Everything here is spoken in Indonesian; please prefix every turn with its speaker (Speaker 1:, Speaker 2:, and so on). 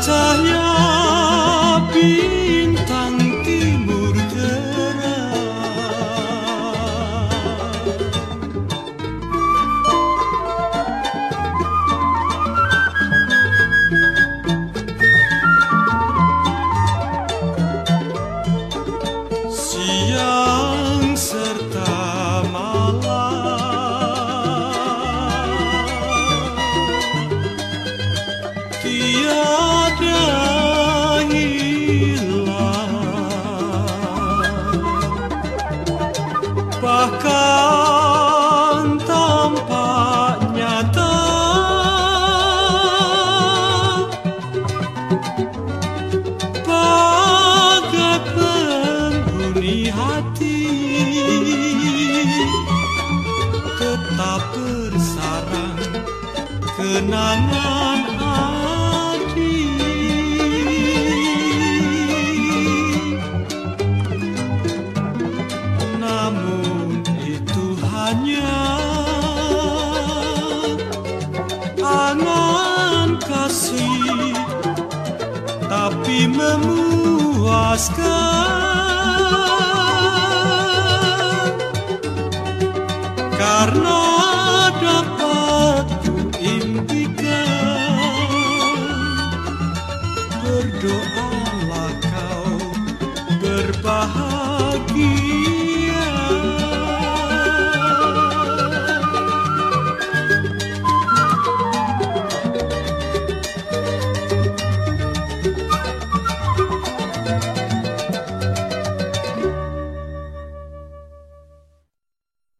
Speaker 1: percaya bila bahkan tampak nyata bagai penghuni hati tetap bersarang kenangan memuaskan. Karena dapat kuimpikan berdoalah kau berbahagia.